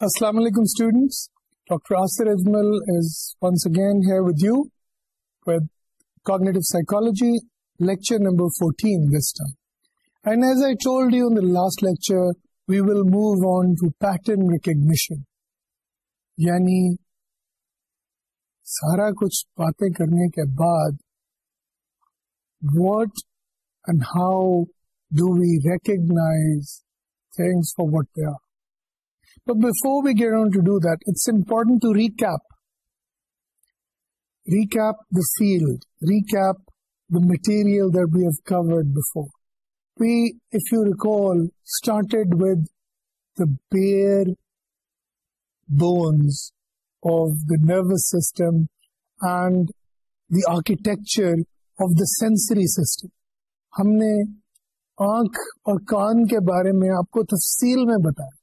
Assalamu alaikum students. Dr. Asir Ajmal is once again here with you with Cognitive Psychology, lecture number 14 this time. And as I told you in the last lecture, we will move on to pattern recognition. یعنی سارا کچھ باتیں کرنے کے بعد what and how do we recognise things for what they are But before we get on to do that, it's important to recap. Recap the field, recap the material that we have covered before. We, if you recall, started with the bare bones of the nervous system and the architecture of the sensory system. ہم نے آنکھ اور کان کے بارے میں آپ کو تفصیل میں بتایا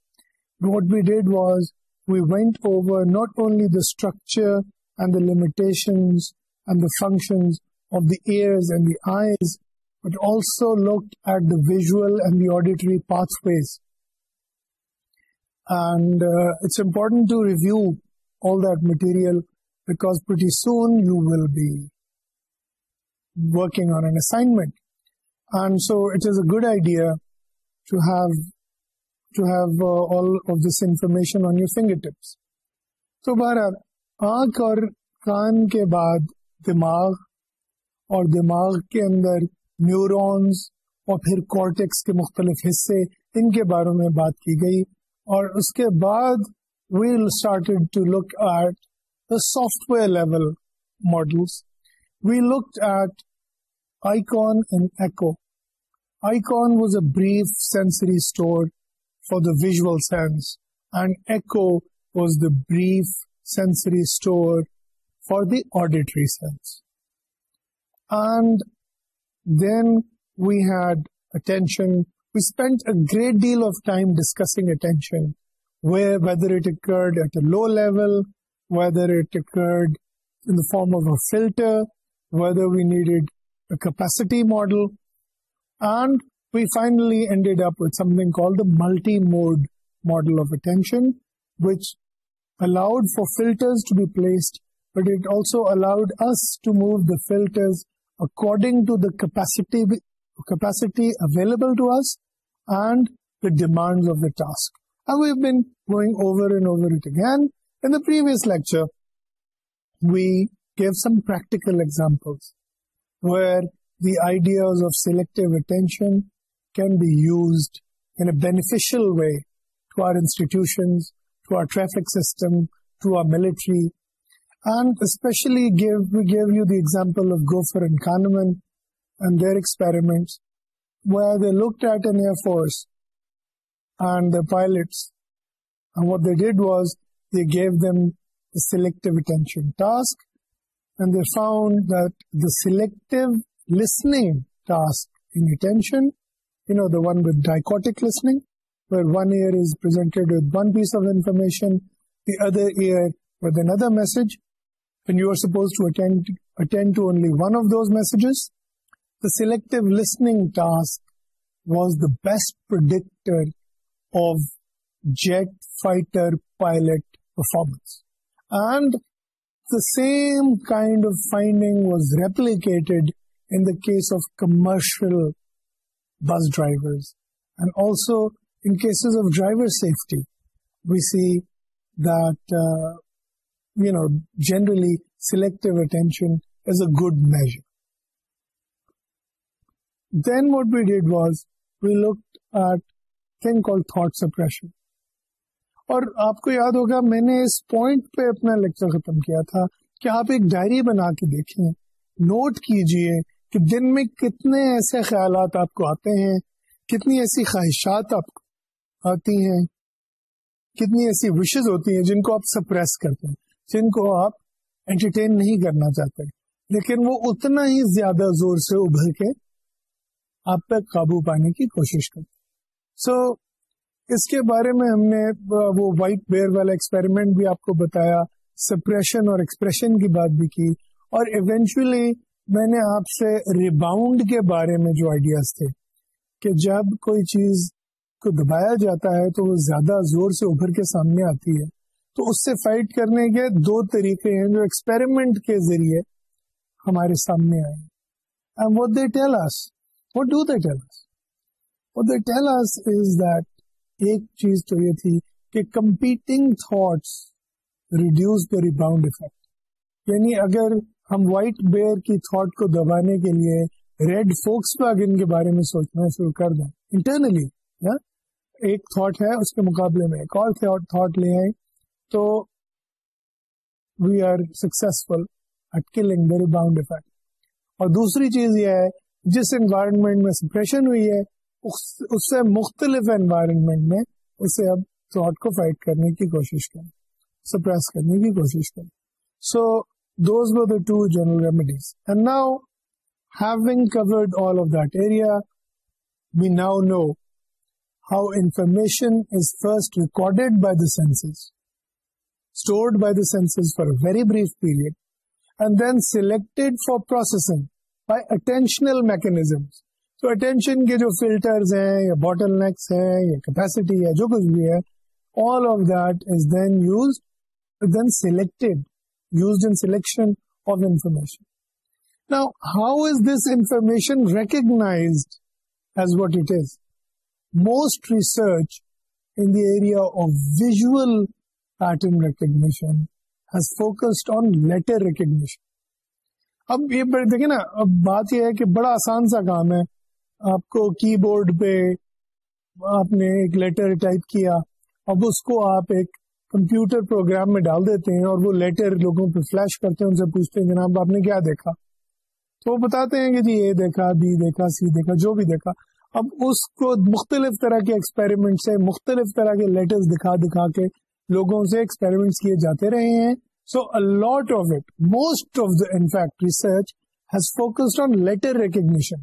what we did was we went over not only the structure and the limitations and the functions of the ears and the eyes, but also looked at the visual and the auditory pathways. And uh, it's important to review all that material because pretty soon you will be working on an assignment. And so it is a good idea to have to have all of this information on your fingertips تو بہرحال آنکھ اور کان کے بعد دماغ اور دماغ کے اندر نیورونز اور پھر کارٹیکس کے مختلف حصے ان کے بارے میں بات کی گئی اور اس کے بعد we'll started to look at the software level models we look at icon and echo icon was a brief sensory store for the visual sense, and echo was the brief sensory store for the auditory sense. And then we had attention. We spent a great deal of time discussing attention, whether it occurred at a low level, whether it occurred in the form of a filter, whether we needed a capacity model, and we finally ended up with something called the multi-mode model of attention, which allowed for filters to be placed, but it also allowed us to move the filters according to the capacity capacity available to us and the demands of the task. And we've been going over and over it again. In the previous lecture, we gave some practical examples where the ideas of selective attention can be used in a beneficial way to our institutions, to our traffic system, to our military. And especially we gave you the example of Gopher and Kahneman and their experiments, where they looked at an Air Force and the pilots, and what they did was they gave them the selective attention task, and they found that the selective listening task in attention you know, the one with dichotic listening, where one ear is presented with one piece of information, the other ear with another message, and you are supposed to attend, attend to only one of those messages. The selective listening task was the best predictor of jet fighter pilot performance. And the same kind of finding was replicated in the case of commercial bus drivers. And also in cases of driver safety, we see that, uh, you know, generally selective attention is a good measure. Then what we did was we looked at thing called thought suppression. اور آپ کو یاد ہوگا میں نے اس point پہ اپنا lecture ختم کیا تھا کہ آپ ایک ڈائری بنا کے دیکھیں نوٹ کیجیے کہ دن میں کتنے ایسے خیالات آپ کو آتے ہیں کتنی ایسی خواہشات آپ کو آتی ہیں کتنی ایسی وشز ہوتی ہیں جن کو آپ سپریس کرتے ہیں جن کو آپ انٹرٹین نہیں کرنا چاہتے۔ لیکن وہ اتنا ہی زیادہ زور سے ابھر کے آپ پہ قابو پانے کی کوشش کرتے سو so, اس کے بارے میں ہم نے وہ وائٹ بیئر والا ایکسپیریمنٹ بھی آپ کو بتایا سپریشن اور ایکسپریشن کی بات بھی کی اور ایونچولی میں نے آپ سے ریباؤنڈ کے بارے میں جو آئیڈیاز تھے کہ جب کوئی چیز کو دبایا جاتا ہے تو وہ زیادہ زور سے ابھر کے سامنے آتی ہے، تو اس سے فائٹ کرنے کے دو طریقے ہیں جو ایکسپیریمنٹ کے ذریعے ہمارے سامنے آئے and what they tell us what do they tell us what they tell us is that ایک چیز تو یہ تھی کہ competing thoughts reduce the rebound effect یعنی اگر ہم وائٹ بیئر کی تھاٹ کو دبانے کے لیے ریڈ فوکس ان کے بارے میں سوچنا شروع کر دیں۔ انٹرنلی ہاں؟ ایک تھاٹ ہے، اس کے مقابلے میں ایک اور تھاٹ لے آئے تو we are successful at killing the rebound effect اور دوسری چیز یہ ہے، جس انوائرمنٹ میں سپریشن ہوئی ہے، اس سے مختلف انوائرمنٹ میں اسے اب تھاٹ کو فائٹ کرنے کی کوشش کریں۔ سپریس کرنے کی کوشش کریں۔ So those were the two general remedies and now Having covered all of that area, we now know how information is first recorded by the senses, stored by the senses for a very brief period, and then selected for processing by attentional mechanisms. So attention ke jo filters hain, ya bottlenecks hain, ya capacity hai, jo kuch bhi hai, all of that is then used, then selected, used in selection of information. Now, how is this information recognized as what it is? Most research in the area of visual pattern recognition has focused on letter recognition. اب یہ دیکھیں نا اب بات یہ ہے کہ بڑا آسان سا کام ہے آپ کو کی بورڈ پہ آپ نے ایک لیٹر ٹائپ کیا اب اس کو آپ ایک کمپیوٹر پروگرام میں ڈال دیتے ہیں اور وہ لیٹر لوگوں پہ فلیش کرتے ہیں، ان سے پوچھتے ہیں، جناب آپ نے کیا دیکھا؟ تو وہ بتاتے ہیں کہ جی اے دیکھا، بی دیکھا، سی دیکھا، جو بھی دیکھا۔ اب اس کو مختلف طرح کے ایکسپیریمنٹ سے مختلف طرح کے لیٹرز دکھا دکھا کے لوگوں سے ایکسپیریمنٹ کیے جاتے رہے ہیں۔ So a lot of it most of the in fact research has focused on letter recognition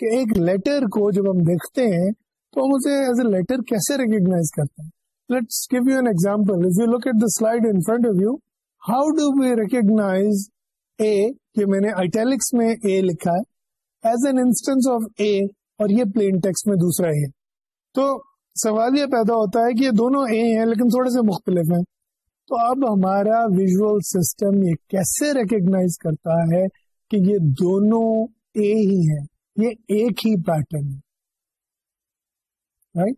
کہ ایک لیٹر کو جب ہم دیکھتے ہیں، تو ہم اسے ایز اے لیٹر کیسے ریکگنائز کرتے ہیں؟ Let's give you an example if you look at the slide in front of you how do we recognize A کہ میں نے آئیٹیلکس میں اے لکھا ہے as an instance of A اور یہ پلین ٹیکس میں دوسرا اے تو سوال یہ پیدا ہوتا ہے کہ یہ دونوں اے ہیں، لیکن تھوڑے سے مختلف ہیں. تو اب ہمارا ویژل سسٹم یہ کیسے ریکگنائز کرتا ہے کہ یہ دونوں اے ہی ہیں؟ یہ ایک ہی پیٹرن ہے.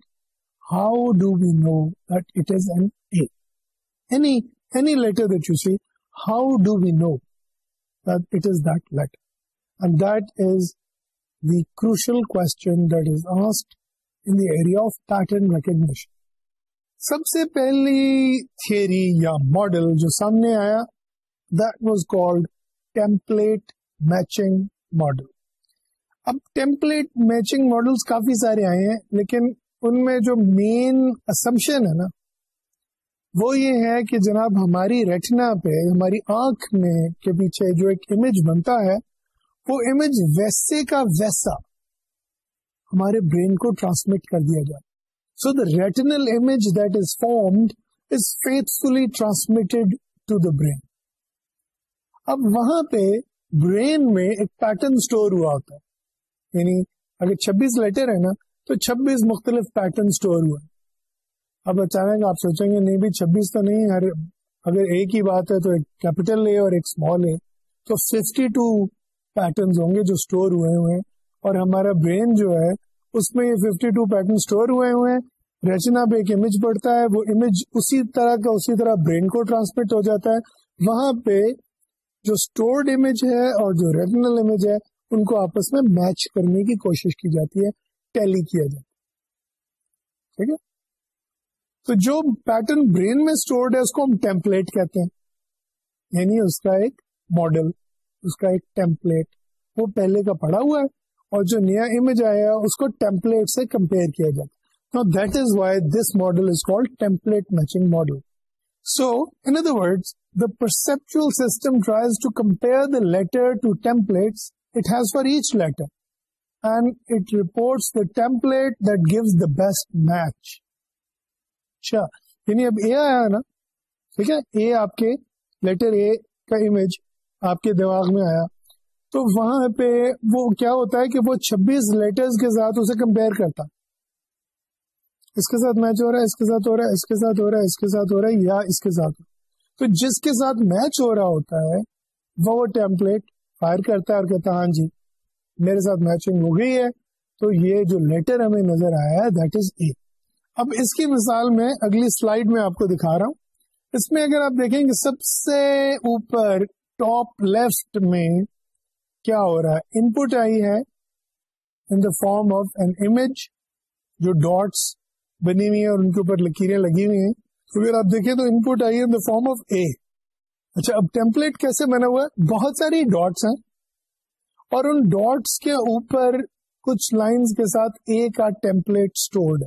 Right how do we know that it is an A letter that you see how do we know that it is that letter. And that is the crucial question that is asked in the area of pattern recognition. سب سے پہلی theory یا model جو سامنے آیا that was called template matching model اب template matching model کافی سارے آئے ہیں لیکن ان میں جو مین اسمپشن ہے نا، وہ یہ ہے کہ جناب ہماری ریٹنا پہ، ہماری آنکھ میں کے پیچھے جو ایک امیج بنتا ہے، وہ امیج ویسے کا ویسا ہمارے برین کو ٹرانسمٹ کر دیا جائے۔ So the retinal image that is formed is faithfully transmitted to the brain اب وہاں پہ برین میں ایک پیٹرن اسٹور ہوا ہوتا ہے۔ یعنی اگر چھبیس لیٹر ہے نا تو چھبیس مختلف پیٹرن اسٹور ہوا ہے اب اچانک آپ سوچیں گے، نہیں بھی چھبیس تو نہیں، ہر اگر ایک ہی بات ہے تو ایک کیپیٹل اے اور ایک اسمال اے تو ففٹی ٹو پیٹرن ہوں گے جو اسٹور ہوئے ہوئے ہیں۔ اور ہمارا برین جو ہے، اس میں یہ ففٹی ٹو پیٹرن اسٹور ہوئے ہوئے ہیں۔ ریچنا پہ ایک امیج پڑتا ہے، وہ امیج اسی طرح کا، اسی طرح برین کو ٹرانسمٹ ہو جاتا ہے۔ وہاں پہ جو اسٹورڈ امیج ہے اور جو ریٹنل امیج ہے، ان کو آپس میں میچ کرنے کی کوشش کی جاتی ہے۔ ٹیلی کیا جاتا ہے ٹھیک ہے؟ تو جو پیٹرن برین میں اسٹورڈ ہے، اس کو ہم ٹیمپلیٹ کہتے ہیں۔ یعنی اس کا ایک ماڈل اس کا ایک ٹیمپلیٹ وہ پہلے کا پڑا ہوا ہے اور جو نیا امیج آیا اس کو ٹیمپلیٹ سے کمپیئر کیا جاتا that is why this model is called template matching model so in other word the perceptual system tries to compare the letter to template it has for each letter and it reports the template that gives the best match اچھا یعنی اب A آیا نا ٹھیک ہے A آپ کے letter A کا امیج آپ کے دماغ میں آیا تو وہاں پہ وہ کیا ہوتا ہے کہ وہ چھبیس لیٹرز کے ساتھ اسے کمپیئر کرتا اس کے ساتھ میچ ہو رہا ہے، اس کے ساتھ ہو رہا ہے، اس کے ساتھ ہو رہا ہے، اس کے ساتھ ہو رہا ہے یا اس کے ساتھ تو جس کے ساتھ میچ ہو رہا ہوتا ہے، وہ ٹیمپلیٹ فائر کرتا ہے اور کہتا ہے ہاں جی میرے ساتھ میچنگ ہو گئی ہے۔ تو یہ جو لیٹر ہمیں نظر آیا ہے دیٹ از اے اب اس کی مثال میں اگلی سلائڈ میں آپ کو دکھا رہا ہوں۔ اس میں اگر آپ دیکھیں گے سب سے اوپر ٹاپ لیفٹ میں کیا ہو رہا ہے؟ ان پٹ آئی ہے in the form of an image جو ڈاٹس بنی ہوئی ہیں اور ان کے اوپر لکیریں لگی ہوئی ہیں۔ تو اگر آپ دیکھیں تو ان پٹ آئی in the form of A اچھا اب ٹیمپلیٹ کیسے بنا ہوا ہے؟ بہت ساری ڈاٹس ہیں۔ اور ان ڈاٹس کے اوپر کچھ لائنز کے ساتھ اے کا ٹیمپلیٹ اسٹورڈ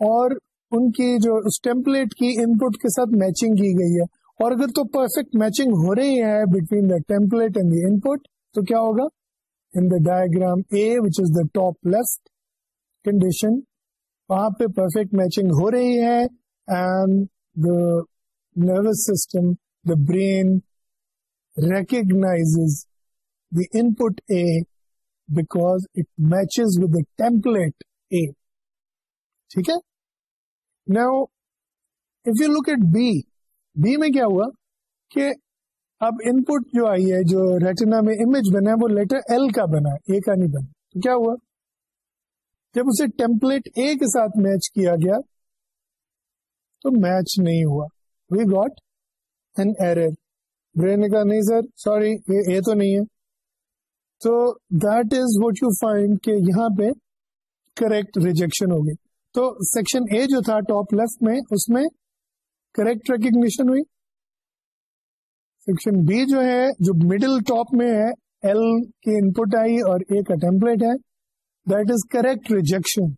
اور ان کی جو اس ٹیمپلیٹ کی ان پٹ کے ساتھ میچنگ کی گئی ہے اور اگر تو پرفیکٹ میچنگ ہو رہی ہے between the template and the input تو کیا ہوگا؟ In the diagram A which is the top left condition وہاں پہ پرفیکٹ میچنگ ہو رہی ہے and the nervous system the brain recognize the input A because it matches with the template A ٹھیک ہے now if you look at B B میں کیا ہوا کہ اب ان پٹ جو آئی ہے جو ریٹنا میں امیج بنا ہے وہ لیٹر ایل کا بنا ہے اے کا نہیں بنا تو کیا ہوا جب اسے ٹیمپلیٹ اے کے ساتھ میچ کیا گیا تو میچ نہیں ہوا we got an error brain نے کہا نہیں سر سوری یہ اے تو نہیں ہے تو that is what you find کہ یہاں پہ کریکٹ ریجیکشن ہوگی۔ تو سیکشن اے جو تھا ٹاپ لیفٹ میں، اس میں کریکٹ ریکگنیشن ہوئی۔ سیکشن بی جو ہے، جو مڈل ٹاپ میں ہے ایل کی ان پٹ آئی اور اے کا ٹیمپلیٹ ہے۔ دیٹ از کریکٹ ریجیکشن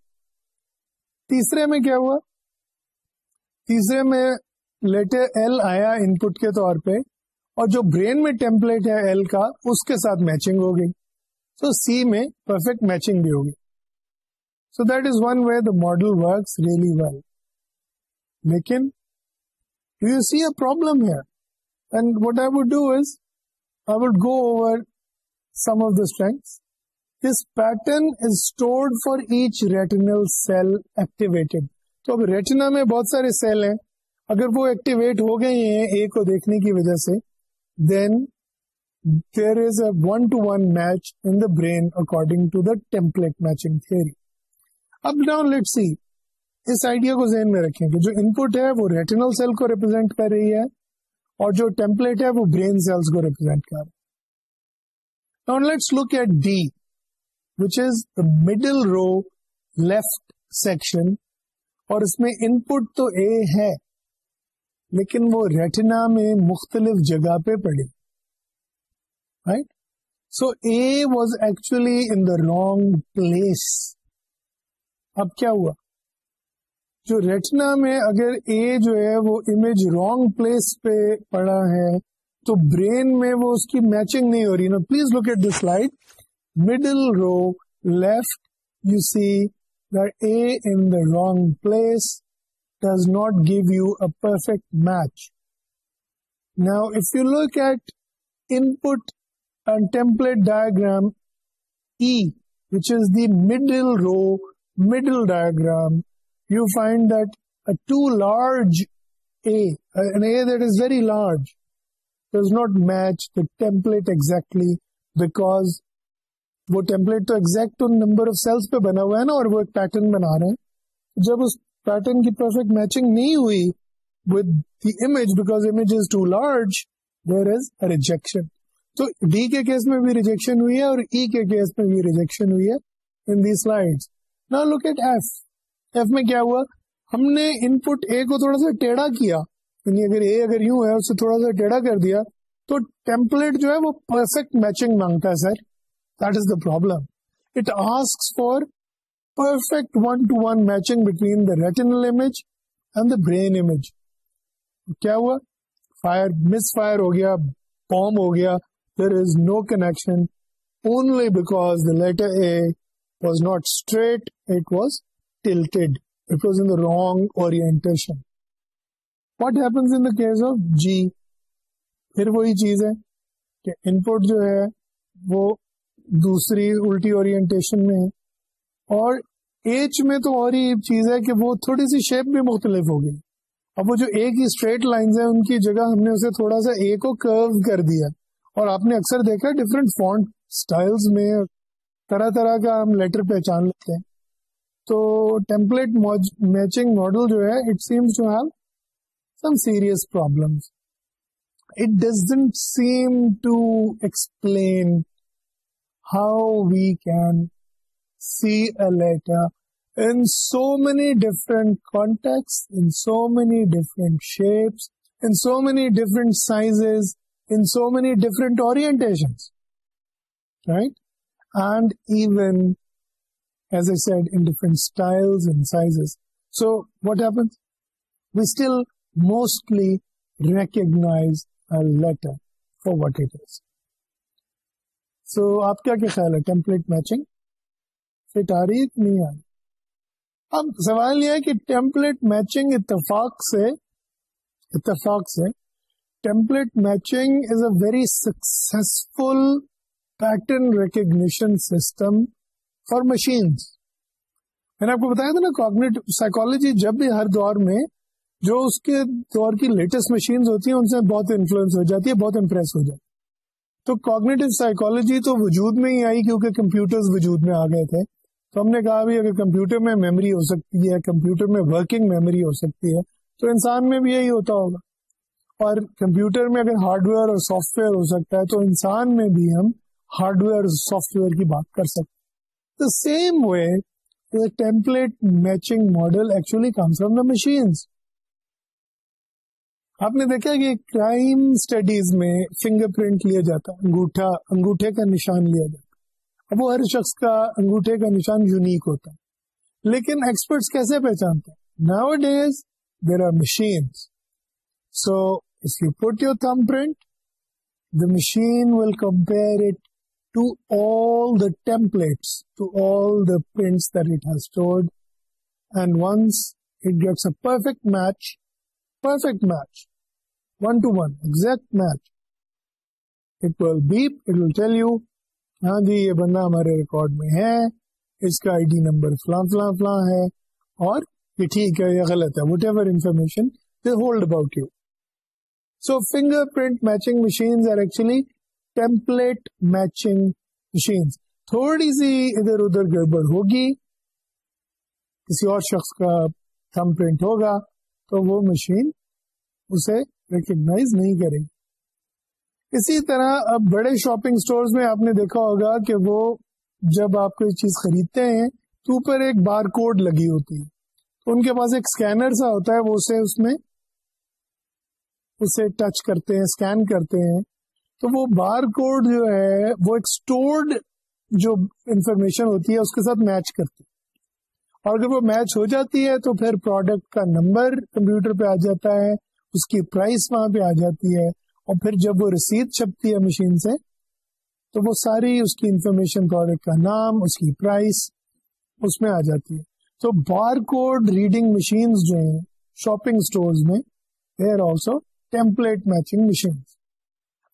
تیسرے میں کیا ہوا؟ تیسرے میں لیٹر ایل آیا ان پٹ کے طور پہ۔ اور جو برین میں ٹیمپلیٹ ہے ایل کا اس کے ساتھ میچنگ ہو گئی سو سی میں پرفیکٹ میچنگ بھی ہوگی۔ So that is one way the model works really well لیکن یو سی اے پرابلم ہے And what I would do is, I would go over some of the strengths. This pattern is stored for each retinal cell activated. تو اب retina میں بہت سارے cell ہیں۔ اگر وہ ایکٹیویٹ ہو گئے ہیں اے کو دیکھنے کی وجہ سے then there is a one to one match in the brain according to the template matching theory اب ناؤ لیٹ سی اس آئیڈیا کو ذہن میں رکھیں کہ جو ان پٹ ہے وہ ریٹنل سیل کو ریپرزینٹ کر رہی ہے اور جو ٹیمپلیٹ ہے وہ برین سیلس کو ریپرزینٹ کر رہا let's look at D which is the middle row left section اور اس میں ان پٹ تو اے ہے لیکن وہ ریٹنا میں مختلف جگہ پہ پڑی۔ Right so A was actually in the wrong place اب کیا ہوا؟ جو ریٹنا میں اگر اے جو ہے وہ امیج رانگ پلیس پہ پڑا ہے، تو برین میں وہ اس کی میچنگ نہیں ہو رہی۔ نا please look at this light middle row left you see A in the wrong place does not give you a perfect match now if you look at input and template diagram E which is the middle row middle you find that a too large A, an A that is very large, does not match the template exactly because وہ template تو exact number of cells پہ بنا ہوا ہے نا اور وہ ایک پیٹرن بنا رہے ہیں۔ جب اس پیٹرن کی پرفیکٹ میچنگ نہیں ہوئی with the image because image is too large there is rejection تو ڈی کے کیس میں بھی ریجیکشن ہوئی ہے اور ای e کے کیس میں بھی ریجیکشن ہوئی ہے ان دی سلائڈ نا لک ایٹ ایف ایف میں کیا ہوا ہم نے ان پٹ اے کو تھوڑا سا ٹیڑھا کیا یعنی اگر اے اگر یوں ہے اسے تھوڑا سا ٹیڑھا کر دیا تو ٹیمپلیٹ جو ہے وہ پرفیکٹ میچنگ مانگتا ہے sir that is the problem it ask for perfect one to one matching between the retinal image and the brain image کیا ہوا فائر مس فائر ہو گیا بام ہو گیا there is no connection only because the letter A was not straight it was tilted. It was in the wrong orientation. What happens in the case of G? پھر وہی چیز ہے کہ ان پٹ جو ہے وہ دوسری الٹی اورینٹیشن میں ہے اور ایچ میں تو اور ہی چیز ہے کہ وہ تھوڑی سی شیپ بھی مختلف ہوگی۔ اب وہ جو ایک ہی اسٹریٹ لائنز ہیں، ان کی جگہ ہم نے اسے تھوڑا سا ایک کو کرو کر دیا۔ اور آپ نے اکثر دیکھا ڈفرینٹ فونٹ اسٹائل میں طرح طرح کا ہم لیٹر پہچان لیتے ہیں۔ تو ٹیمپلیٹ میچنگ ماڈل جو ہے it seems to have some serious problem it doesn't seem to explain how we can see a letter in so many different contexts, in so many different shapes, in so many different sizes, in so many different orientations. Right? And even, as I said, in different styles and sizes. So what happens? We still mostly recognize a letter for what it is. So, آپ کیا کیا خیال ہے template matching fit آ رہی نہیں آ رہی اب سوال یہ ہے کہ ٹیمپلیٹ میچنگ اتفاق سے اتفاق سے template matching is a very successful pattern recognition system for machines میں نے آپ کو بتایا تھا نا کوگنیٹ سائیکولوجی جب بھی ہر دور میں جو اس کے دور کی لیٹسٹ مشین ہوتی ہیں، ان سے بہت انفلوئنس ہو جاتی ہے، بہت امپریس ہو جاتی تو کوگنیٹو سائیکولوجی تو وجود میں ہی آئی کیونکہ کمپیوٹر وجود میں آ گئے تھے۔ تو ہم نے کہا بھی اگر کمپیوٹر میں میموری ہو سکتی ہے، کمپیوٹر میں ورکنگ میموری ہو سکتی ہے، تو انسان میں بھی یہی ہوتا ہوگا۔ اور کمپیوٹر میں اگر ہارڈ ویئر اور سافٹ ویئر ہو سکتا ہے، تو انسان میں بھی ہم ہارڈ ویئر اور سافٹ ویئر کی بات کر سکتے the same way template matching model actually comes from the machines آپ نے دیکھا کہ کرائم اسٹڈیز میں فنگر پرنٹ لیا جاتا انگوٹھا، انگوٹھے کا نشان لیا جاتا اب وہ ہر شخص کا انگوٹھے کا نشان یونیک ہوتا ہے۔ لیکن ایکسپرٹس کیسے پہچانتے ہیں؟ Nowadays there are machine so as you put your thumb print the machine will compare it to all the templates to all the prints that it has stored and once it gets a perfect match perfect match one to one exact match it will beep it will tell you ہاں جی یہ بندہ ہمارے record میں ہے، اس کا I D number فلاں فلاں فلاں ہے، اور یہ ٹھیک ہے یا غلط ہے whatever information they hold about you so fingerprint matching machine are actually template matching machine تھوڑی سی ادھر ادھر گڑبڑ ہوگی، کسی اور شخص کا تھم پرنٹ ہوگا، تو وہ مشین اسے ریکگنائز نہیں کرے گی۔ اسی طرح اب بڑے شاپنگ اسٹور میں آپ نے دیکھا ہوگا کہ وہ جب آپ کوئی چیز خریدتے ہیں تو اوپر ایک بار کوڈ لگی ہوتی ہے۔ تو ان کے پاس ایک اسکینر سا ہوتا ہے، وہ اسے اس میں اسے ٹچ کرتے ہیں، اسکین کرتے ہیں۔ تو وہ بار کوڈ جو ہے، وہ ایک اسٹورڈ جو انفارمیشن ہوتی ہے، اس کے ساتھ میچ کرتی ہے۔ اور اگر وہ میچ ہو جاتی ہے، تو پھر پروڈکٹ کا نمبر کمپیوٹر پہ آ جاتا ہے، اس کی پرائس وہاں پہ آ جاتی ہے۔ اور پھر جب وہ رسید چھپتی ہے مشین سے، تو وہ ساری اس کی انفارمیشن پروڈکٹ کا نام، اس کی پرائس اس میں آ جاتی ہے۔ تو بار کوڈ ریڈنگ مشین جو ہیں شاپنگ اسٹور میں they are also template matching machine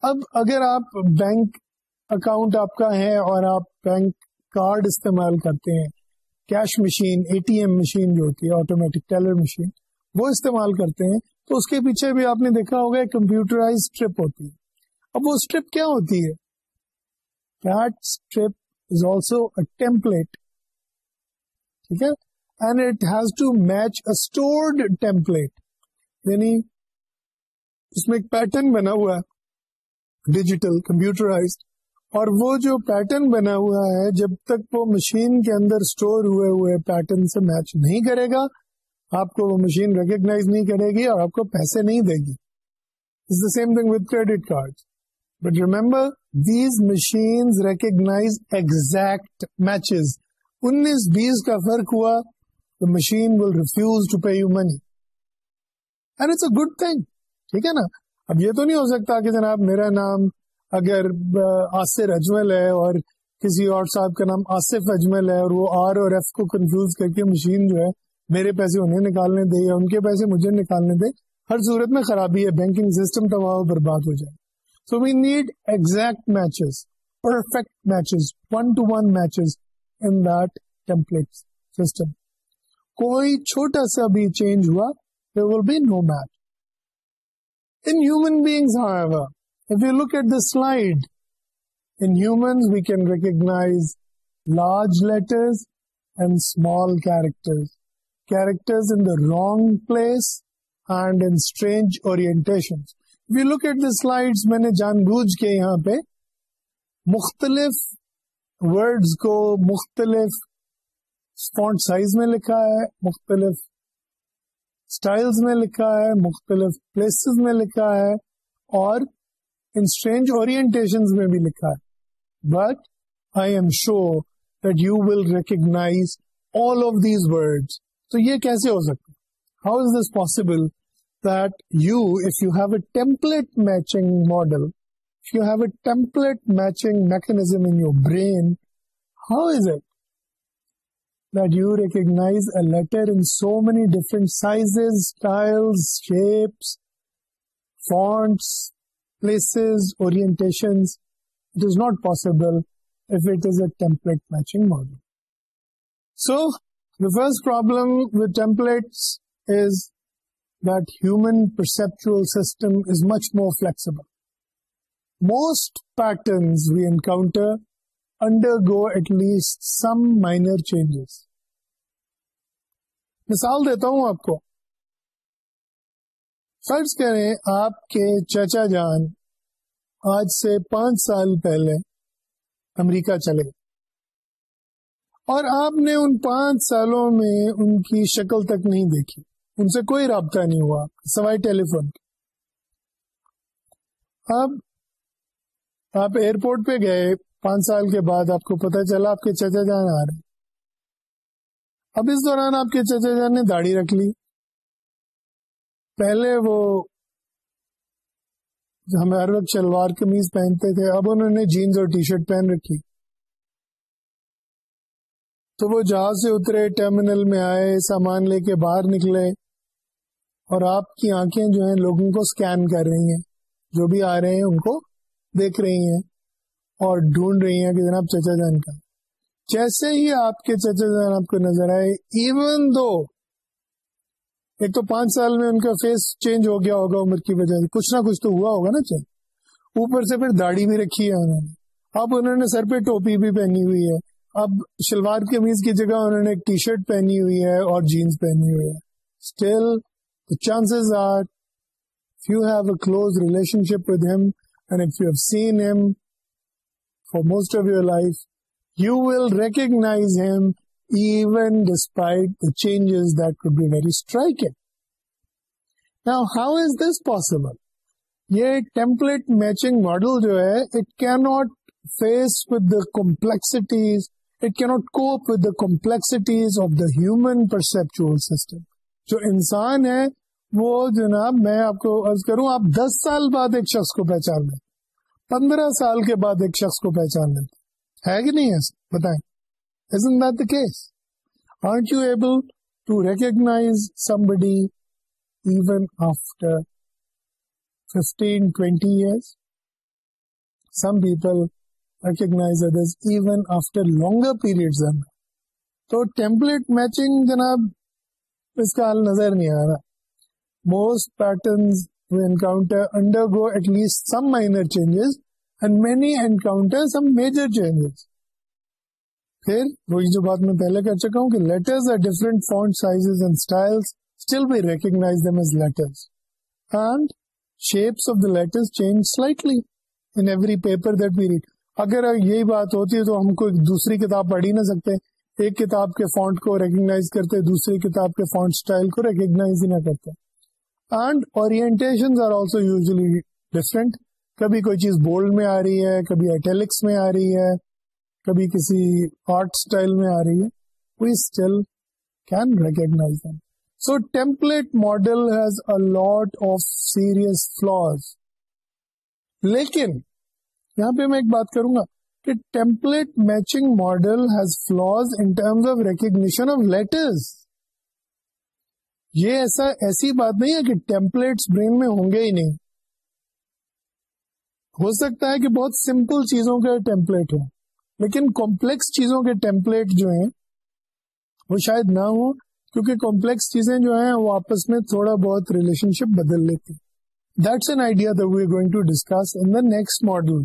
اب اگر آپ بینک اکاؤنٹ آپ کا ہے اور آپ بینک کارڈ استعمال کرتے ہیں cash machine A T M machine جو ہوتی ہے آٹومیٹک ٹیلر مشین وہ استعمال کرتے ہیں۔ تو اس کے پیچھے بھی آپ نے دیکھا ہوگا کمپیوٹرائز اسٹرپ ہوتی ہے۔ اب وہ اسٹرپ کیا ہوتی ہے؟ That strip is also a template ٹھیک ہے؟ And it has to match a stored template یعنی اس میں ایک پیٹرن بنا ہوا ہے ڈیجیٹل کمپیوٹرائز اور وہ جو پیٹرن بنا ہوا ہے، جب تک وہ مشین کے اندر اسٹور ہوئے ہوئے پیٹرن سے میچ نہیں کرے گا آپ کو وہ مشین ریکگناز نہیں کرے گی اور آپ کو پیسے نہیں دے گی. The same thing with credit card but remember these machine recognize exact matches انیس بیس کا فرق ہوا تو machine will refuse to pay you money and it's a good thing ٹھیک ہے نا؟ اب یہ تو نہیں ہو سکتا کہ جناب میرا نام اگر آصر اجمل ہے اور کسی اور صاحب کا نام آصف اجمل ہے اور وہ آر اور ایف کو کنفیوز کر کے مشین جو ہے میرے پیسے انہیں نکالنے دے یا ان کے پیسے مجھے نکالنے دے، ہر صورت میں خرابی ہے بینکنگ سسٹم تباہ برباد ہو جائے۔ So we need exact matches perfect matches one to one matches in that template system کوئی چھوٹا سا بھی چینج ہوا will be no match in human beings you look at the slide in humans we can recognize large letters and small character character in the wrong place and in strange orientation we look at the میں نے جان بوجھ کے یہاں پہ مختلف words کو مختلف فونٹ سائز میں لکھا ہے مختلف اسٹائلز میں لکھا ہے مختلف پلیسز میں لکھا ہے اور ان اسٹرینج اورینٹیشن میں بھی لکھا ہے but I am sure that you will recognize all of these word تو یہ کیسے ہو سکتا how is this possible that you if you have a template matching model you have a template matching mechanism in your brain how is it that you recognize a letter in so many different size style shapes forms places اور template matching model so the first problem with templates is that human perceptual system is much more flexible. Most patterns we encounter undergo at least some minor changes. مثال دیتا ہوں آپ کو فرض کریں آپ کے چچا جان آج سے پانچ سال پہلے امریکہ چلے گئے اور آپ نے ان پانچ سالوں میں ان کی شکل تک نہیں دیکھی۔ ان سے کوئی رابطہ نہیں ہوا، سوائے ٹیلی فون اب آپ ایئرپورٹ پہ گئے، پانچ سال کے بعد آپ کو پتا چلا آپ کے چچا جان آ رہے۔ اب اس دوران آپ کے چچا جان نے داڑھی رکھ لی۔ پہلے وہ ہم ہر وقت شلوار قمیض پہنتے تھے، اب انہوں نے جینز اور ٹی شرٹ پہن رکھی۔ تو وہ جہاز سے اترے ٹرمینل میں آئے، سامان لے کے باہر نکلے اور آپ کی آنکھیں جو ہیں لوگوں کو سکین کر رہی ہیں۔ جو بھی آ رہے ہیں ان کو دیکھ رہی ہیں اور ڈھونڈ رہی ہیں کہ جناب چچا جان کا۔ جیسے ہی آپ کے چچا جان آپ کو نظر آئے ایون دو ایک تو پانچ سال میں ان کا فیس چینج ہو گیا ہوگا عمر کی وجہ سے، کچھ نہ کچھ تو ہوا ہوگا نا چینج اوپر سے پھر داڑھی بھی رکھی ہے انہوں نے۔ اب انہوں نے سر پہ ٹوپی بھی پہنی ہوئی ہے۔ اب شلوار قمیض کی جگہ انہوں نے ٹی شرٹ پہنی ہوئی ہے اور جینس پہنی ہوئی ہے still chances are you have a close relationship with him and if you have seen him for most of your life, you will recognize him even despite the changes that could be very striking. Now, how is this possible? یہ template matching model جو ہے it can't face with the complexities it can't cope with the complexities of the human perceptual system جو انسان ہے، وہ جناب میں آپ کو عرض کروں، آپ دس سال بعد ایک شخص کو پہچان لیں۔ پندرہ سال کے بعد ایک شخص کو پہچان لیتے ہے کہ نہیں ہے بتائیں۔ Case are you able to recognize somebody even after fifteen twenty years some people recognize others even after longer period تو ٹیمپلیٹ میچنگ جناب اس کا حل نظر نہیں آ رہا. Most patterns encounter undergo at least some minor changes and many encounter some major changes. پھر وہی جو بات میں پہلے کر چکا ہوں کہ letters are different font size and style still we recognize them as letters and shapes of the letters change slightly in every paper that we read اگر یہی بات ہوتی ہے تو ہم کو دوسری کتاب پڑھ ہی نہ سکتے۔ ایک کتاب کے فونٹ کو ریکگناز کرتے، دوسری کتاب کے فونٹ اسٹائل کو ریکگناز ہی نہ کرتے۔ And orientation are also usually different کبھی کوئی چیز بولڈ میں آ رہی ہے، کبھی اٹیلکس میں آ رہی ہے، کبھی کسی آرٹ اسٹائل میں آ رہی ہے۔ We still can recognize them so template model has a lot of serious flaws لیکن یہاں پہ میں ایک بات کروں گا کہ template matching model has flaws in terms of recognition of letters یہ ایسا، ایسی بات نہیں ہے کہ ٹیمپلیٹس برین میں ہوں گے ہی نہیں. ہو سکتا ہے کہ بہت سمپل چیزوں کے ٹیمپلیٹ ہوں، لیکن کمپلیکس چیزوں کے ٹیمپلیٹ جو ہیں، وہ شاید نہ ہو کیونکہ کمپلیکس چیزیں جو ہیں، وہ آپس میں تھوڑا بہت ریلیشن شپ بدل لیتی that's an idea we going to discuss in the next model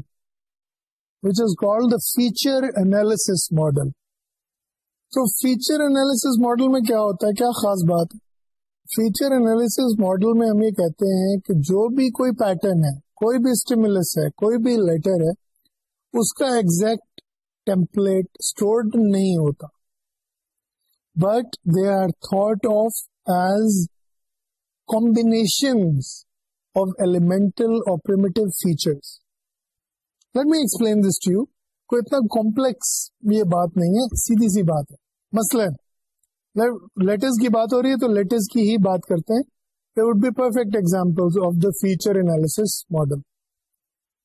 which is called the feature analysis model تو فیچر انالیس ماڈل میں کیا ہوتا ہے؟ کیا خاص بات ہے؟ فیچر انالیس ماڈل میں ہم یہ کہتے ہیں کہ جو بھی کوئی پیٹرن ہے، کوئی بھی اسٹیمولس ہے، کوئی بھی لیٹر ہے، اس کا ایگزیکٹ ٹیمپلیٹ اسٹورڈ نہیں ہوتا۔ But they are thought of as combination of elemental or primitive features let me explain this to you کوئی اتنا کمپلیکس یہ بات نہیں ہے، سیدھی سی بات ہے۔ مثلاً لیٹرس کی بات ہو رہی ہے تو لیٹرس کی ہی بات کرتے ہیں۔ Would be perfect example of the feature analysis model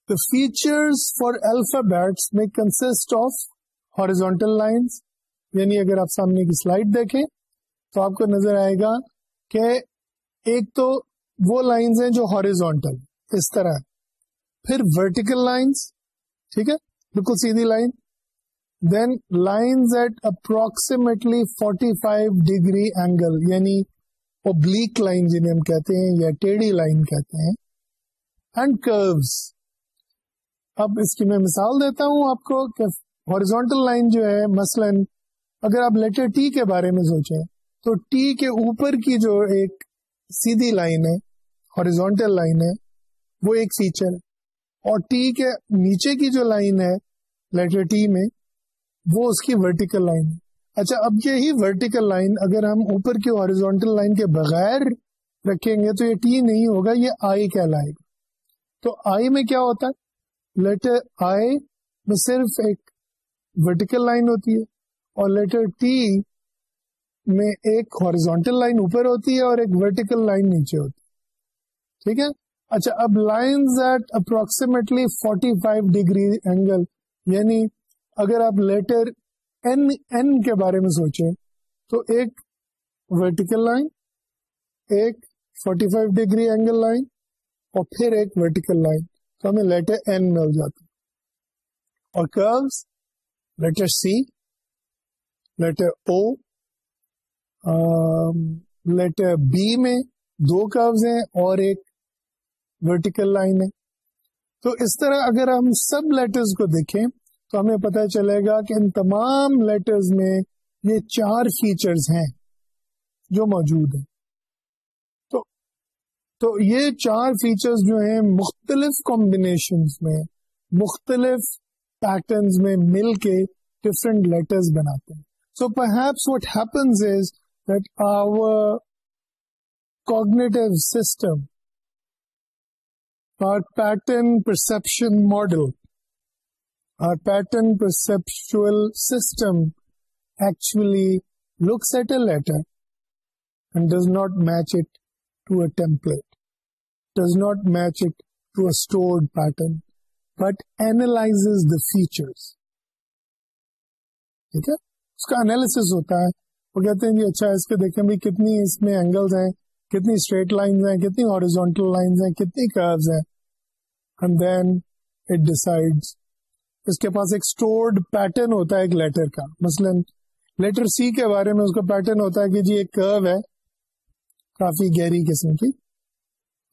The features for alphabets may consist of horizontal lines یعنی اگر آپ سامنے کی سلائڈ دیکھیں تو آپ کو نظر آئے گا کہ ایک تو وہ لائنز ہیں جو ہاریزونٹل اس طرح۔ پھر ورٹیکل لائنس ٹھیک ہے؟ بالکل سیدھی line. Then lines at approximately forty five degree angle یعنی اوبلیک لائن جنہیں ہم کہتے ہیں یا ٹیڑی لائن کہتے ہیں۔ اینڈ کروز اب اس کی میں مثال دیتا ہوں آپ کو کہ ہاریزونٹل لائن جو ہے، مثلا اگر آپ لیٹر ٹی کے بارے میں سوچیں، تو ٹی کے اوپر کی جو ایک سیدھی لائن ہے ہاریزونٹل لائن ہے، وہ ایک فیچر ہے۔ اور ٹی کے نیچے کی جو لائن ہے لیٹر ٹی میں، وہ اس کی ورٹیکل لائن ہے۔ اچھا اب یہی ورٹیکل لائن اگر ہم اوپر کی ہاریزونٹل لائن کے بغیر رکھیں گے تو یہ ٹی نہیں ہوگا، یہ آئی کہلائے گا۔ تو آئی میں کیا ہوتا ہے؟ لیٹر آئی میں صرف ایک ورٹیکل لائن ہوتی ہے اور لیٹر ٹی میں ایک ہارزونٹل لائن اوپر ہوتی ہے اور ایک ورٹیکل لائن نیچے ہوتی ہے۔ ٹھیک ہے؟ اچھا اب line at approximately forty five degree angle یعنی اگر آپ لیٹر این این کے بارے میں سوچیں، تو ایک ورٹیکل لائن ایک forty five degree angle line اور پھر ایک ورٹیکل لائن تو ہمیں لیٹر این مل جاتا۔ اور curves letter C letter O letter B میں دو کروز ہیں اور ایک ورٹیکل لائن ہے۔ تو اس طرح اگر ہم سب لیٹرز کو دیکھیں، تو ہمیں پتہ چلے گا کہ ان تمام لیٹرز میں یہ چار فیچرز ہیں جو موجود ہیں۔ تو یہ چار فیچرز جو ہیں، مختلف کمبینیشن میں، مختلف پیٹرنز میں مل کے ڈفرینٹ لیٹرز بناتے ہیں۔ So perhaps what happens is that our cognitive system اور پیٹرن پرسپشن ماڈل اور pattern perceptual system actually looks at a letter and does not match it to a template does not match it to a stored pattern but analyse the features ٹھیک ہے اس کا analysis ہوتا ہے وہ کہتے ہیں جی اچھا اس کے دیکھیں بھی کتنی اس میں اینگلس ہیں کتنی اسٹریٹ لائنز ہیں کتنی ہارزونٹل لائنز ہیں کتنی کروز ہیں اینڈ دین اٹ ڈسائڈ اس کے پاس ایک اسٹورڈ پیٹرن ہوتا ہے ایک لیٹر کا مثلا لیٹر سی کے بارے میں اس کا پیٹرن ہوتا ہے کہ جی ایک کرو ہے کافی گہری قسم کی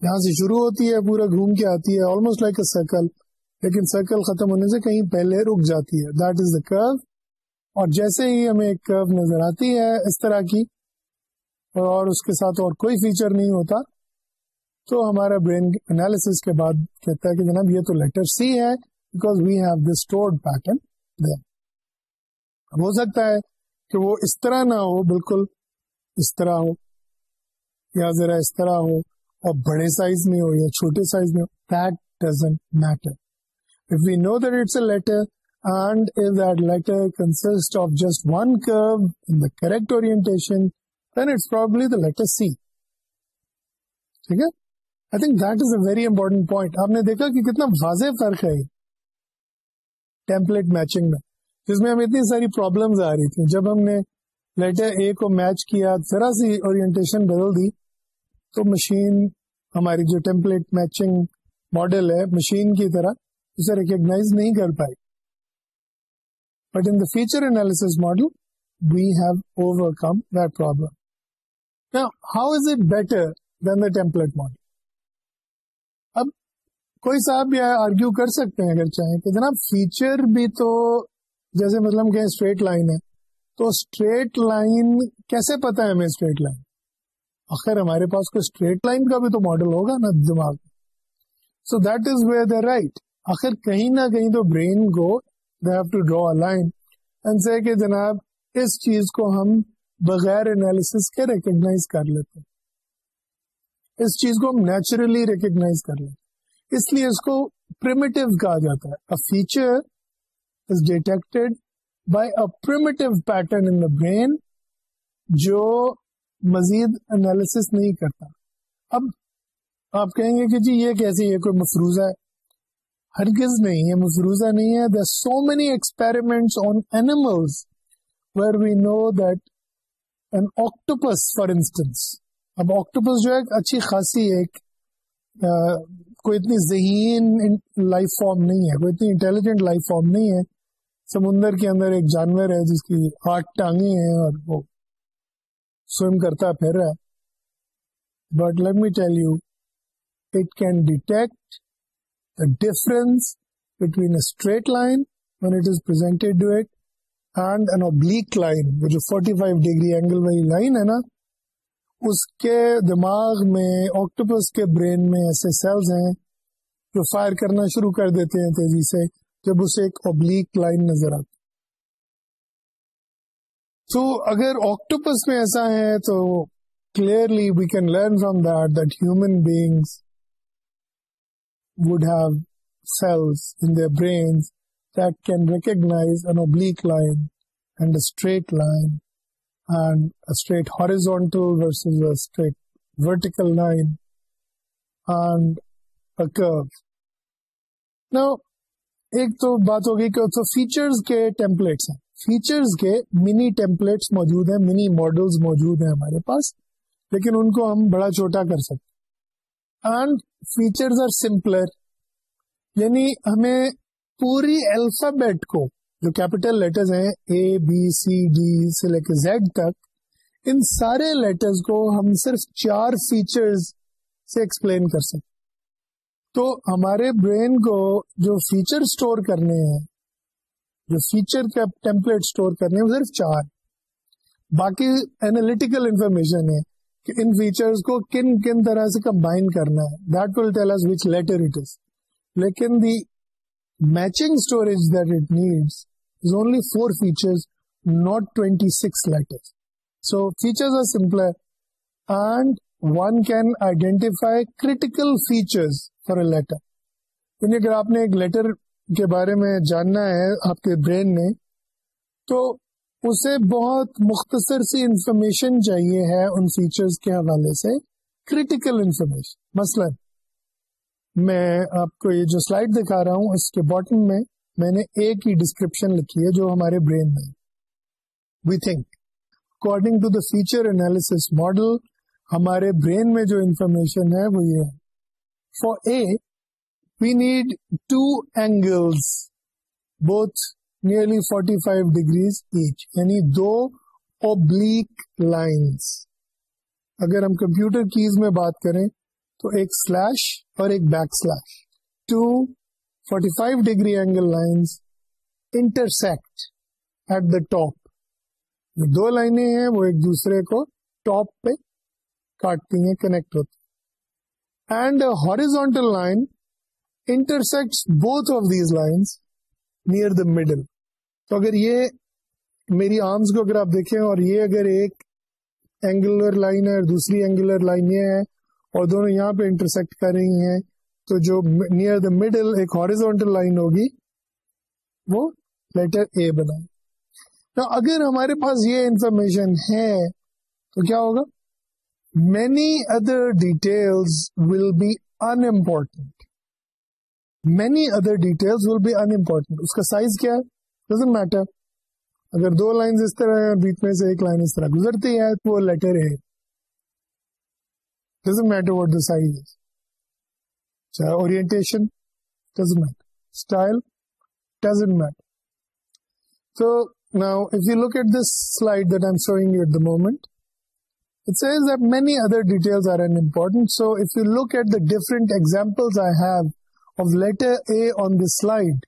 یہاں سے شروع ہوتی ہے پورا گھوم کے آتی ہے آلموسٹ لائک اے سرکل لیکن سرکل ختم ہونے سے کہیں پہلے رک جاتی ہے دیٹ از دا کرو اور جیسے ہی ہمیں ایک کرو نظر آتی ہے اس طرح کی اور اس کے ساتھ اور کوئی فیچر نہیں ہوتا تو ہمارا برین انالیس کے بعد کہتا ہے کہ جناب یہ تو لیٹر سی ہے because we have the stored pattern ہو سکتا ہے کہ وہ اس طرح نہ ہو، بالکل اس طرح ہو، یا ذرا اس طرح ہو اور بڑے سائز میں ہو یا چھوٹے سائز میں ہو that doesn't matter if we know that it's a letter and if that letter consist of just one curve in the correct orientation then it's probably the letter C ٹھیک ہے؟ I think that is a very important point آپ نے دیکھا کہ کتنا واضح فرق ہے ٹیمپلیٹ میچنگ میں جس میں ہمیں اتنی ساری پرابلمس آ رہی تھی جب ہم نے لیٹر اے کو میچ کیا ذرا سی اورینٹیشن بدل دی تو مشین ہماری جو ٹیمپلیٹ میچنگ ماڈل ہے مشین کی طرح اسے ریکگناز نہیں کر پائی but in the feature analysis model we have overcome that problem. Now, how is it better than the template model? کوئی صاحب یہ آرگیو کر سکتے ہیں اگر چاہیں کہ جناب فیچر بھی تو جیسے مطلب کہ اسٹریٹ لائن ہے، تو اسٹریٹ لائن کیسے پتا ہے ہمیں اسٹریٹ لائن؟ آخر ہمارے پاس کوئی اسٹریٹ لائن کا بھی تو ماڈل ہوگا نا دماغ so that is where the right آخر کہیں نہ کہیں تو برین کو they have to draw line and say کہ جناب اس چیز کو ہم بغیر انالیس کے ریکگنائز کر لیتے اس چیز کو ہم نیچرلی ریکگنائز کر لیتے اس لیے اس کو پریمیٹو کہا جاتا ہے. Feature is detected by a primitive pattern in the brain جو مزید انالیس نہیں کرتا. اب آپ کہیں گے کہ جی یہ کیسی ہے کوئی مفروضہ ہے؟ ہرگز نہیں. ہے مفروضہ نہیں ہے. There so many experiment on animals where we know that an octopus for instance اب آکٹوپس جو ہے اچھی خاصی ایک کوئی اتنی ذہین لائف فارم نہیں ہے، کوئی اتنی انٹیلیجنٹ لائف فارم نہیں ہے۔ سمندر کے اندر ایک جانور ہے جس کی آٹھ ٹانگیں ہیں اور وہ سوئم کرتا پھر رہا ہے۔ But let me tell you it can detect the difference between a straight line when it is presented to it and an oblique line وہ جو 45 ڈگری اینگل والی لائن ہے نا اس کے دماغ میں آکٹوپس کے برین میں ایسے سیلز ہیں جو فائر کرنا شروع کر دیتے ہیں تیزی سے، جب اسے ایک اوبلیک لائن نظر آتی۔ سو اگر آکٹوپس میں ایسا ہے تو clearly we can learn from that that human beings would have cells in their brains that can recognise an oblique line and a straight line and straight horizontal versus a straight vertical line and a curve no ایک تو بات ہوگی کہ features کے templates ہیں۔ Features کے منی templates موجود ہیں منی ماڈلز موجود ہیں ہمارے پاس، لیکن ان کو ہم بڑا چھوٹا کر سکتے اینڈ فیچرز آر سمپلر یعنی ہمیں پوری الفابیٹ کو جو کیپیٹل لیٹرز ہیں اے بی سی ڈی سے لے کے زیڈ تک، ان سارے لیٹرز کو ہم صرف چار فیچرز سے ایکسپلین کر سکتے تو ہمارے برین کو جو فیچر اسٹور کرنے ہیں، جو فیچر کا ٹیمپلیٹ اسٹور کرنے وہ صرف چار۔ باقی اینالیٹیکل انفارمیشن ہے کہ ان فیچرز کو کن کن طرح سے کمبائن کرنا ہے۔ That will tell which letter it is لیکن the matching storage that it needs is only four features not twenty six letter so features are simpler and one can identify critical features for a letter یعنی اگر آپ نے ایک letter کے بارے میں جاننا ہے آپ کے برین میں تو اسے بہت مختصر سی انفارمیشن چاہیے ہے ان فیچرز کے حوالے سے. کریٹیکل انفارمیشن مثلا میں آپ کو یہ جو سلائڈ دکھا رہا ہوں، اس کے باٹم میں میں نے ایک ہی ڈسکرپشن لکھی ہے جو ہمارے برین میں we think according to the feature analysis model ہمارے برین میں جو انفارمیشن ہے وہ یہ ہے۔ For a we need two angles both nearly 45 degrees each یعنی دو oblique lines اگر ہم کمپیوٹر کیز میں بات کریں تو ایک سلیش اور ایک back slash two forty five degree angle lines intersect at the top دو لائنیں ہیں، وہ ایک دوسرے کو ٹاپ پہ کاٹتی ہیں کنیکٹ ہوتی and horizontal line intersect both of these lines near the middle تو اگر یہ میری آرمس کو اگر آپ دیکھیں، اور یہ اگر ایک اینگولر لائن ہے اور دوسری اینگولر لائن یہ ہے، اور دونوں یہاں پہ انٹرسیکٹ کر رہی ہیں تو جو نیئر دا مڈل ایک ہارزونٹل لائن ہوگی، وہ لیٹر اے بنائے تو اگر ہمارے پاس یہ انفارمیشن ہے، تو کیا ہوگا؟ Many other details will be unimportant many other detail will be unimportant اس کا سائز کیا ہے؟ ڈزنٹ میٹر اگر دو لائن اس طرح ہیں، بیچ میں سے ایک لائن اس طرح گزرتی ہے، تو وہ لیٹر ہے۔ میٹر واٹ دا سائز چاہے میٹر اسٹائل ڈزنٹ میٹر تو Now, if you look at this slide that I'm showing you at the moment, it says that many other details are unimportant. So, if you look at the different examples I have of letter A on this slide,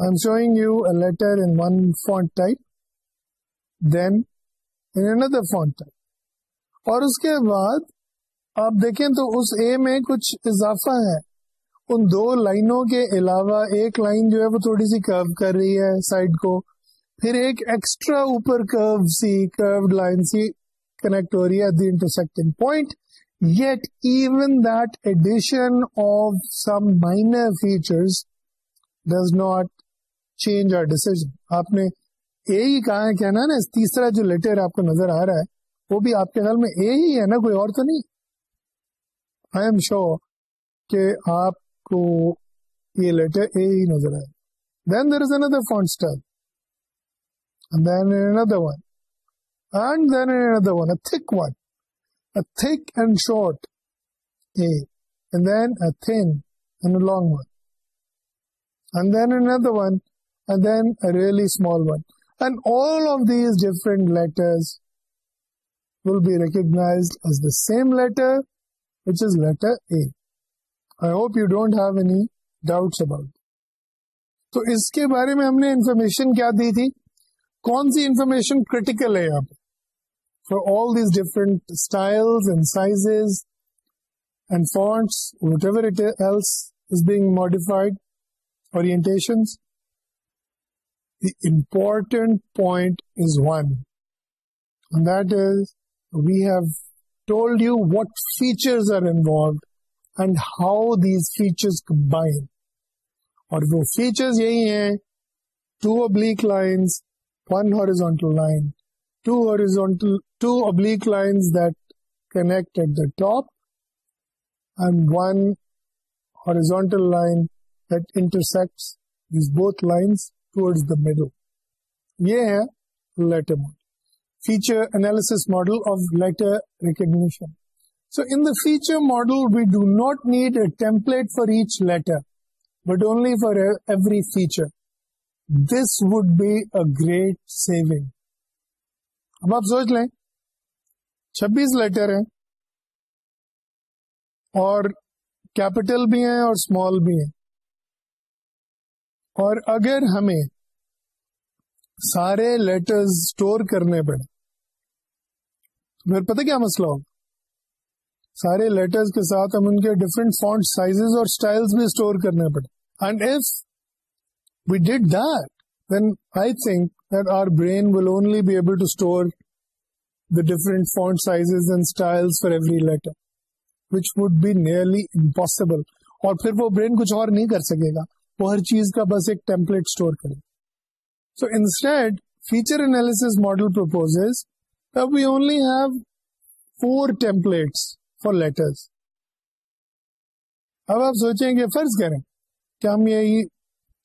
I'm showing you a letter in one font type, then in another font type. اور اس کے بعد آپ دیکھیں تو اس اے میں کچھ اضافہ ہے۔ ان دو لائنوں کے علاوہ ایک لائن جو ہے وہ تھوڑی سی کرو کر رہی ہے سائڈ کو۔ پھر ایک ایکسٹرا اوپر کرو سی کروڈ لائن سی کنیکٹ ہو رہی ہے the intersecting point yet even that addition of some minor features does not change our decision آپ نے اے ہی کہا ہے، کہنا نا، تیسرا جو لیٹر آپ کو نظر آ رہا ہے، وہ بھی آپ کے خیال میں اے ہی ہے نا، کوئی اور تو نہیں؟ آئی ایم شیور کہ آپ کو یہ لیٹر اے ہی نظر آئے۔ Then there is another font style then another one and then another one a thick one a thick and short A and then a thin and a long one and then another one and then a really small one and all of these different letters will be recognized as the same letter, which is letter A. I hope you don't have any doubts about it. تو اس کے بارے میں ہم نے information کیا دی تھی کون سی انفارمیشن کریٹیکل ہے یہاں پہ for all these different style and size and fonts whatever it else is being modified orientation the important point is one that is we have told you what features are involved and how these features combine اور وہ features یہی ہیں two oblique lines one horizontal line two horizontal two oblique lines that connect at the top and one horizontal line that intersects these both lines towards the middle یہ ہے letter model feature analysis model of letter recognition. So in the feature model, we do not need a template for each letter, but only for every feature. This would be a great saving. اب آپ سوچ لیں چھبیس letter ہیں اور capital بھی ہیں اور اسمال بھی ہیں اور اگر ہمیں سارے لیٹرز اسٹور کرنے پڑے پھر پتہ کیا مسئلہ ہوگا سارے لیٹرز کے ساتھ ہم ان کے ڈفرینٹ فونٹ سائز اور اسٹائل بھی اسٹور کرنے پڑے۔ And if we did that then I think that our brain will only be able to store the different font size and style for every letter which would be nearly impossible اور پھر وہ brain کچھ اور نہیں کر سکے گا۔ وہ ہر چیز کا بس ایک ٹیمپلیٹ اسٹور کرے۔ So instead feature analysis model propose we only have four templates for letters اب آپ سوچیں کہ فرض کریں کہ ہم یہی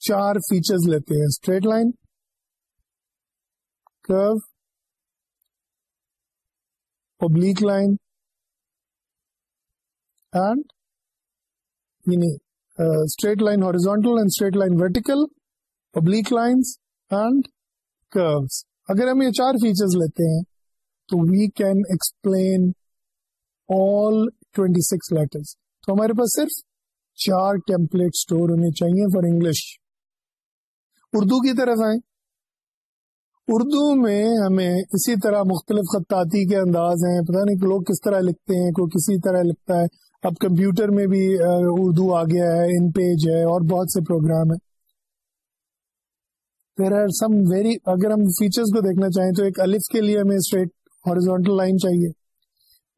چار فیچرز لیتے ہیں straight line curve oblique line and straight line horizontal and straight line vertical oblique lines and curves اگر ہم یہ چار فیچرز لیتے ہیں تو we can explain all twenty six تو ہمارے پاس صرف چار ٹیمپلیٹ اسٹور ہونے چاہیے فار انگلش اردو کی طرف آئیں. اردو میں ہمیں اسی طرح مختلف خطاطی کے انداز ہیں. پتہ نہیں لوگ کس طرح لکھتے ہیں، کوئی کسی طرح لکھتا ہے. اب کمپیوٹر میں بھی اردو آ گیا ہے، ان پیج ہے اور بہت سے پروگرام ہیں. دیر آر سم ویری اگر ہم فیچرز کو دیکھنا چاہیں تو ایک الف کے لیے ہمیں اسٹریٹ ہارزونٹل لائن چاہیے۔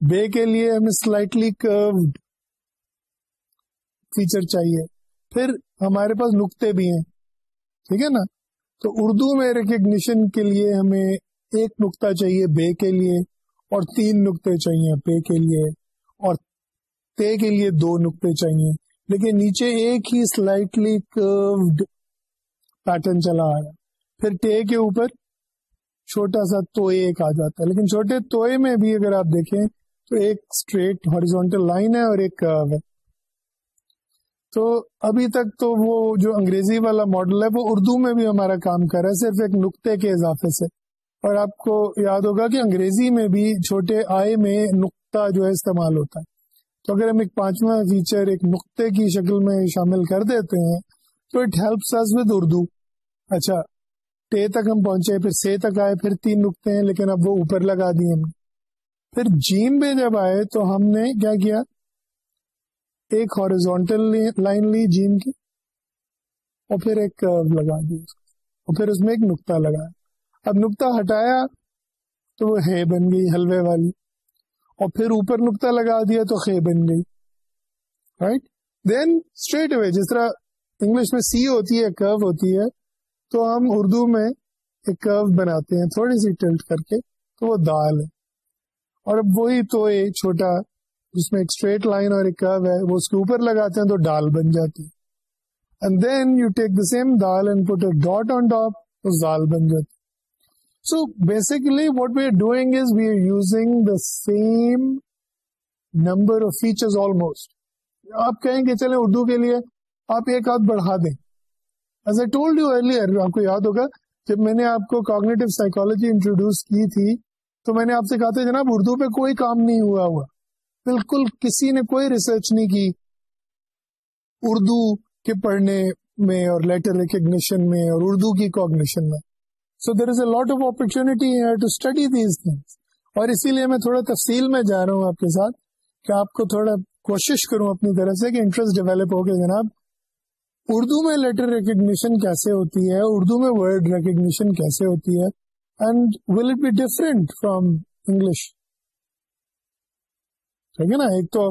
بے کے لیے ہمیں سلائٹلی کروڈ فیچر چاہیے۔ پھر ہمارے پاس نقطے بھی ہیں۔ ٹھیک ہے نا؟ تو اردو میں ریکگنیشن کے لیے ہمیں ایک نقطہ چاہیے بے کے لیے اور تین نقطے چاہیے پے کے لیے اور تے کے لیے دو نقطے چاہیے۔ لیکن نیچے ایک ہی سلائٹلی کروڈ پیٹرن چلا آ رہا پھر ٹے کے اوپر چھوٹا سا توئے ایک آ جاتا ہے۔ لیکن چھوٹے توئے میں بھی اگر آپ دیکھیں تو ایک اسٹریٹ ہاریزونٹل لائن ہے اور ایک کرو ہے تو ابھی تک تو وہ جو انگریزی والا ماڈل ہے وہ اردو میں بھی ہمارا کام کر رہا ہے، صرف ایک نقطے کے اضافے سے۔ اور آپ کو یاد ہوگا کہ انگریزی میں بھی چھوٹے آئے میں نقطہ جو ہے استعمال ہوتا ہے۔ تو اگر ہم ایک پانچواں فیچر ایک نقطے کی شکل میں شامل کر دیتے ہیں، تو اٹ ہیلپس ود اردو۔ اچھا ٹے تک ہم پہنچے، پھر سے تک آئے، پھر تین نقطے ہیں، لیکن اب وہ اوپر لگا دیے ہم پھر جیم میں جب آئے تو ہم نے کیا کیا؟ ایک ہارزونٹل لائن لی جیم کی، اور پھر ایک کرو لگا دی اور پھر اس میں ایک نقطہ لگایا۔ اب نقطہ ہٹایا تو وہ ہے بن گئی حلوے والی۔ اور پھر اوپر نقطہ لگا دیا تو خے بن گئی۔ رائٹ دین اسٹریٹ اوے جس طرح انگلش میں سی ہوتی ہے کرو ہوتی ہے تو ہم اردو میں ایک کرو بناتے ہیں، تھوڑی سی ٹلٹ کر کے، تو وہ دال ہے۔ اور اب وہی تو چھوٹا، جس میں ایک اسٹریٹ لائن اور ایک کرو ہے، وہ اس کے اوپر لگاتے ہیں تو ڈال بن جاتی ہے۔ And then you take the same دال and put a dot on top تو دال بن جاتی so basically what we are doing is we are using the same number of feature almost آپ کہیں گے چلے اردو کے لیے آپ ایک ہاتھ بڑھا دیں۔ As I told you earlier آپ کو یاد ہوگا، جب میں نے آپ کو کوگنیٹو سائیکولوجی انٹروڈیوس کی تھی، تو میں نے آپ سے کہا تھا، جناب اردو پہ کوئی کام نہیں ہوا ہوا۔ بالکل کسی نے کوئی ریسرچ نہیں کی اردو کے پڑھنے میں اور لیٹر ریکگنیشن میں اور اردو کی کوگنیشن میں۔ So there is a lot of opportunity to study these things اور اسی لیے میں تھوڑا تفصیل میں جا رہا ہوں آپ کے ساتھ کہ آپ کو تھوڑا کوشش کروں اپنی طرف سے کہ انٹرسٹ ڈیولپ ہو گیا جناب اردو میں لیٹر ریکگنیشن کیسے ہوتی ہے؟ اردو میں ورڈ ریکگنیشن کیسے ہوتی ہے؟ And will it be different from English ٹھیک ہے نا؟ ایک تو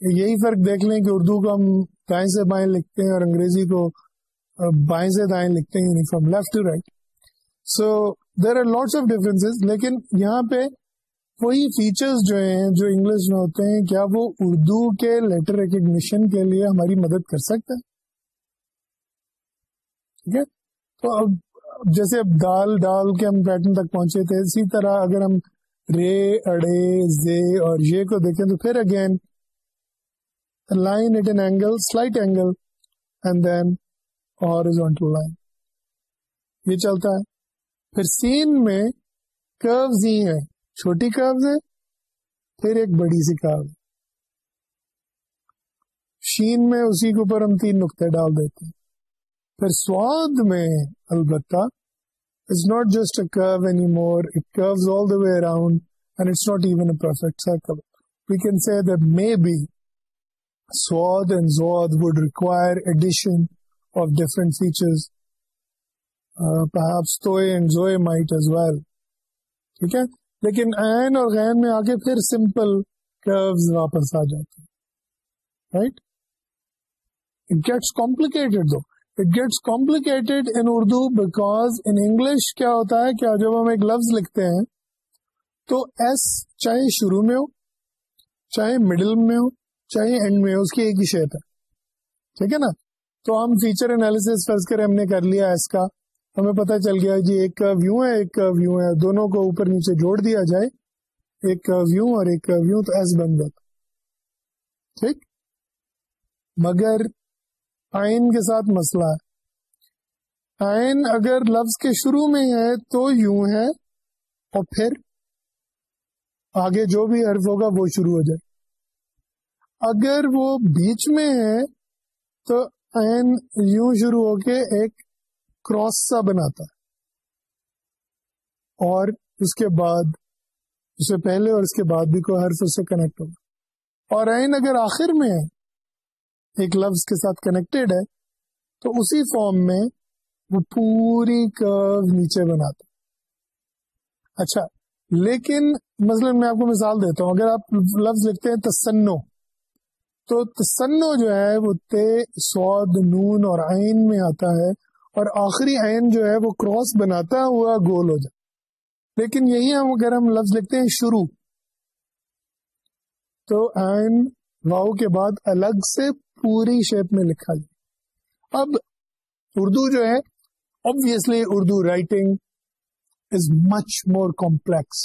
یہی فرق دیکھ لیں کہ اردو کو ہم دائیں سے بائیں لکھتے ہیں اور انگریزی کو بائیں سے دائیں لکھتے ہیں from left to right so there are lots of difference لیکن یہاں پہ وہی فیچرز جو ہیں، جو انگلش میں ہوتے ہیں، کیا وہ اردو کے لیٹر ریکگنیشن کے لیے ہماری مدد کر سکتے ہیں ٹھیک ہے تو اب جیسے اب دال ڈال کے ہم پیٹرن تک پہنچے تھے، اسی طرح اگر ہم رے، اڑے، زے اور یہ کو دیکھیں تو پھر again line at an angle slight angle and then horizontal line یہ چلتا ہے۔ پھر سین میں کروز ہی ہے چھوٹی کروز ہے پھر ایک بڑی سی کرو شین میں اسی کے اوپر ہم تین نقطے ڈال دیتے ہیں۔ پھر سواد میں البتہ it's not just a curve any more it curves all the way around and it's not even a perfect circle we can see that maybe swad and zwad would require addition of different features perhaps toe and zoe might as well. ٹھیک ہے لیکن N اور غین میں آگے پھر simple cruise واپس آ جاتے ہیں right it gets complicated though it gets complicated in Urdu because in English کیا ہوتا ہے کیا جب ہم ایک لفظ لکھتے ہیں تو ایس چاہے شروع میں ہو، چاہے مڈل میں ہو، چاہے اینڈ میں ہو، اس کی ایک ہی شیپ ہے۔ ٹھیک ہے نا؟ تو ہم فیچر انالیس فرض کرے ہم نے کر لیا ایس کا۔ ہمیں پتا چل گیا جی ایک ویو ہے، ایک ویو ہے۔ دونوں کو اوپر نیچے جوڑ دیا جائے۔ ایک ویو اور ایک ویو تو ایس بن جاتا ٹھیک؟ مگر آئین کے ساتھ مسئلہ ہے۔ آئین اگر لفظ کے شروع میں ہے تو یوں ہے اور پھر آگے جو بھی حرف ہوگا وہ شروع ہو جائے۔ اگر وہ بیچ میں ہے تو این یوں شروع ہو کے ایک کراس سا بناتا ہے۔ اور اس کے بعد، اس سے پہلے اور اس کے بعد بھی کوئی حرف اس سے کنیکٹ ہوگا۔ اور این اگر آخر میں ہے ایک لفظ کے ساتھ کنیکٹڈ ہے، تو اسی فارم میں وہ پوری کرو نیچے بناتے اچھا لیکن مثلا میں آپ کو مثال دیتا ہوں، اگر آپ لفظ لکھتے ہیں تسنو، تو تسنو جو ہے وہ تے سعود نون اور آئین میں آتا ہے، اور آخری آئین جو ہے وہ کراس بناتا ہوا گول ہو جائے لیکن یہی ہم اگر ہم لفظ لکھتے ہیں شروع، تو آئین واؤ کے بعد الگ سے پوری شیپ میں لکھا جائے اب اردو جو ہے، obviously Urdu writing is much more complex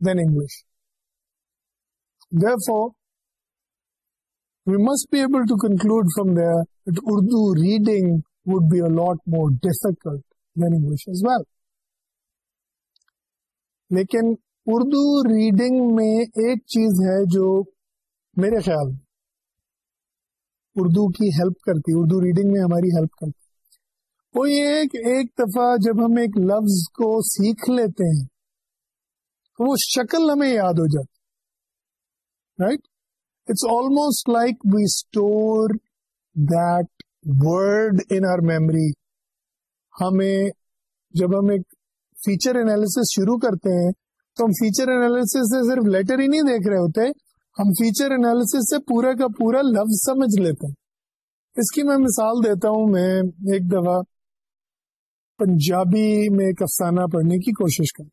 than English they must be able to conclude from Urdu reading would be a lot more difficult than English as well لیکن اردو ریڈنگ میں ایک چیز ہے جو میرے خیال میں اردو کی ہیلپ کرتی اردو ریڈنگ میں ہماری ہیلپ کرتی وہ یہ ہے کہ ایک دفعہ جب ہم ایک لفظ کو سیکھ لیتے ہیں، تو وہ شکل ہمیں یاد ہو جاتی right it's almost like we store that word in our memory ہمیں جب ہم ایک فیچر انالیس شروع کرتے ہیں، تو ہم فیچر انالیس سے صرف لیٹر ہی نہیں دیکھ رہے ہوتے ہم فیچر انالیس سے پورا کا پورا لفظ سمجھ لیتے ہیں۔ اس کی میں مثال دیتا ہوں، میں ایک دفعہ پنجابی میں ایک افسانہ پڑھنے کی کوشش کروں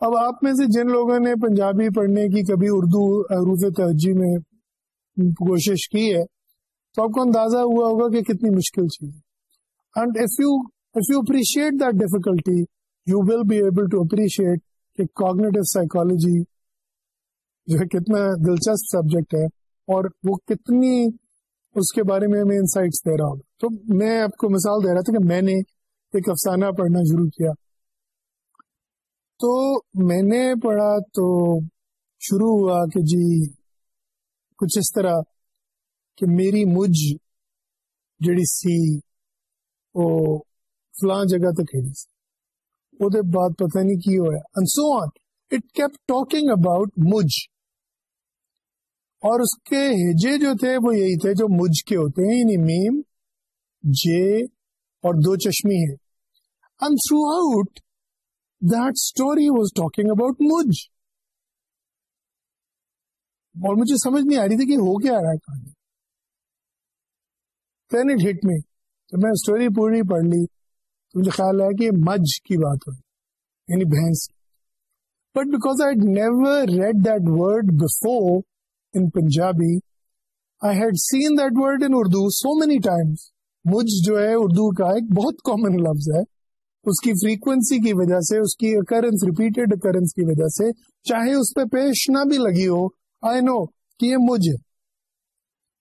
اب آپ میں سے جن لوگوں نے پنجابی پڑھنے کی کبھی اردو عروف ترجیح میں کوشش کی ہے، تو آپ کو اندازہ ہوا ہوگا کہ کتنی مشکل چیز ہے۔ And if you if you appreciate that difficulty you will be able to appreciate کہ کوگنیٹو سائیکولوجی جو ہے کتنا دلچسپ سبجیکٹ ہے اور وہ کتنی اس کے بارے میں انسائٹس دے رہا ہوں۔ تو میں آپ کو مثال دے رہا تھا کہ میں نے ایک افسانہ پڑھنا شروع کیا۔ تو میں نے پڑھا تو شروع ہوا کہ جی کچھ اس طرح کہ میری مجھ جڑی سی وہ فلاں جگہ تک کھیلی سی بعد پتہ نہیں کی ہوا so on it keep talking about مجھ اور اس کے ہجے جو تھے وہ یہی تھے جو مجھ کے ہوتے ہیں یعنی میم، جے اور دو چشمی ہے and throughout that story was talking about مجھ اور مجھے سمجھ نہیں آ رہی تھی کہ ہو کیا رہا ہے کہانی۔ دین اٹ ہٹ می جب میں اسٹوری پوری پڑھ لی تو مجھے خیال ہے کہ مجھ کی بات ہوئی یعنی بھینس but because I never read that word before in Punjabi I had seen that word in Urdu so many times مجھ جو ہے اردو کا ایک بہت کامن لفظ ہے اس کی فریکوینسی کی وجہ سے اس کی اکرنس ریپیٹڈ اکرنس کی وجہ سے چاہے اس پہ پیش نہ بھی لگی ہو آئی نو کہ یہ مجھ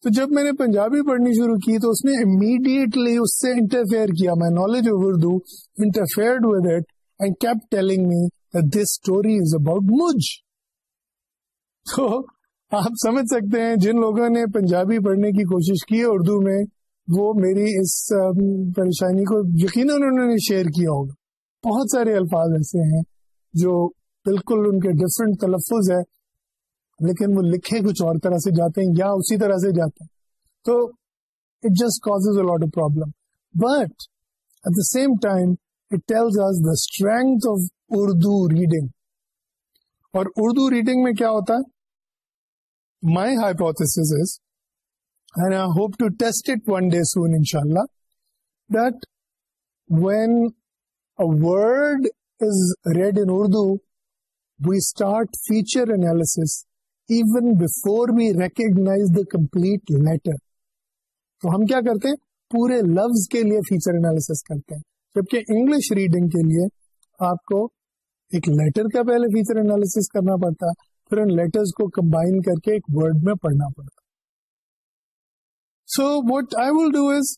تو جب میں نے پنجابی پڑھنی شروع کی تو اس نے امیڈیٹلی اس سے انٹرفیئر کیا. My knowledge of Urdu interfered with it and keep telling me this story is about مجھ تو آپ سمجھ سکتے ہیں جن لوگوں نے پنجابی پڑھنے کی کوشش کی ہے اردو میں، وہ میری اس پریشانی کو یقیناً انہوں نے شیئر کیا ہوگا۔ بہت سارے الفاظ ایسے ہیں جو بالکل ان کے ڈفرینٹ تلفظ ہے لیکن وہ لکھے کچھ اور طرح سے جاتے ہیں یا اسی طرح سے جاتے ہیں۔ تو it just cause a lot of problem but at the same time it tells us the strength of Urdu reading اور اردو ریڈنگ میں کیا ہوتا ہے؟ My hypothesis and I hope to test it one day soon ان شاء اللہ that when word is read in Urdu we start feature analysis even before we recognise the complete letter تو ہم کیا کرتے ہیں؟ پورے لفظ کے لیے فیچر انالیس کرتے ہیں. جبکہ انگلش ریڈنگ کے لیے آپ کو ایک لیٹر کا پہلے فیچر انالیس کرنا پڑتا، پھر ان لیٹر کو کمبائن کر کے ایک ورڈ میں پڑھنا پڑتا so what I will do is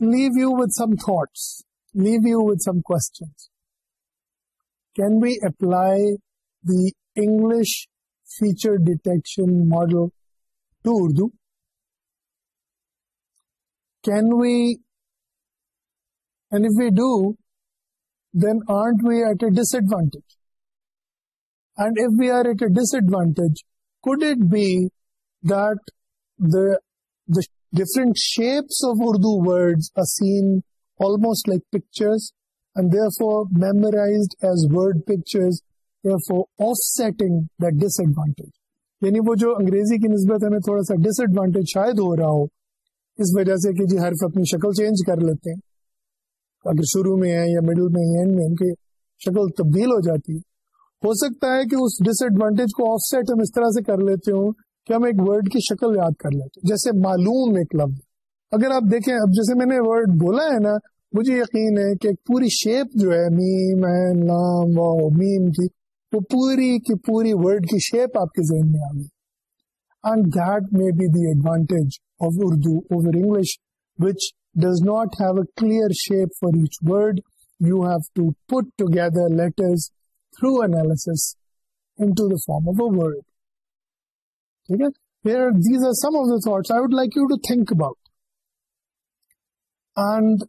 leave you with some thoughts leave you with some question can we apply the English feature detection model to Urdu? Can we, and if we do, then aren't we at a disadvantage? And if we are at a disadvantage, could it be that the different shapes of Urdu words are seen almost like pictures and therefore memorized as word pictures offsetting that disadvantage یعنی وہ جو انگریزی کی نسبت ہمیں تھوڑا سا ڈس advantage شاید ہو رہا ہو اس وجہ سے کہ جی حرف اپنی شکل چینج کر لیتے ہیں اگر شروع میں ہے یا مڈل میں اینڈ میں ان کی شکل تبدیل ہو جاتی ہے۔ ہو سکتا ہے کہ اس ڈس ایڈوانٹیج کو آف سیٹ ہم اس طرح سے کر لیتے ہوں کہ ہم ایک ورڈ کی شکل یاد کر لیتے جیسے معلوم ایک لفظ۔ اگر آپ دیکھیں، اب جیسے میں نے ورڈ بولا ہے نا، مجھے یقین ہے کہ پوری شیپ جو ہے، میم لام میم کی، وہ پوری کی پوری ورڈ کی شیپ آپ کے ذہن میں آ گئی۔ And that may be the advantage of Urdu over English, which does not have a clear shape for each word. You have to put together letters through analysis into the form of a word. Okay? These are some of the thoughts I would like you to think about. And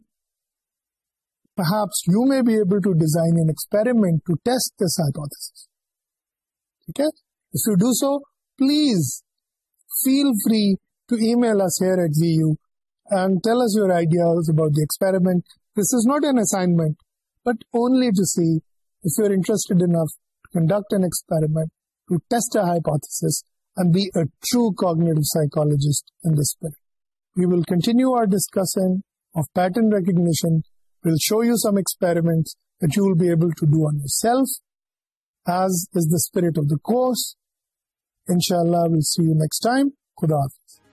perhaps you may be able to design an experiment to test this hypothesis. Okay? If you do so, please feel free to email us here at VU and tell us your ideas about the experiment. This is not an assignment, but only to see if you're interested enough to conduct an experiment, to test a hypothesis, and be a true cognitive psychologist in this spirit. We will continue our discussion of pattern recognition. We'll show you some experiments that you will be able to do on yourself, as is the spirit of the course. Inshallah, we'll see you next time. Khuda Hafiz.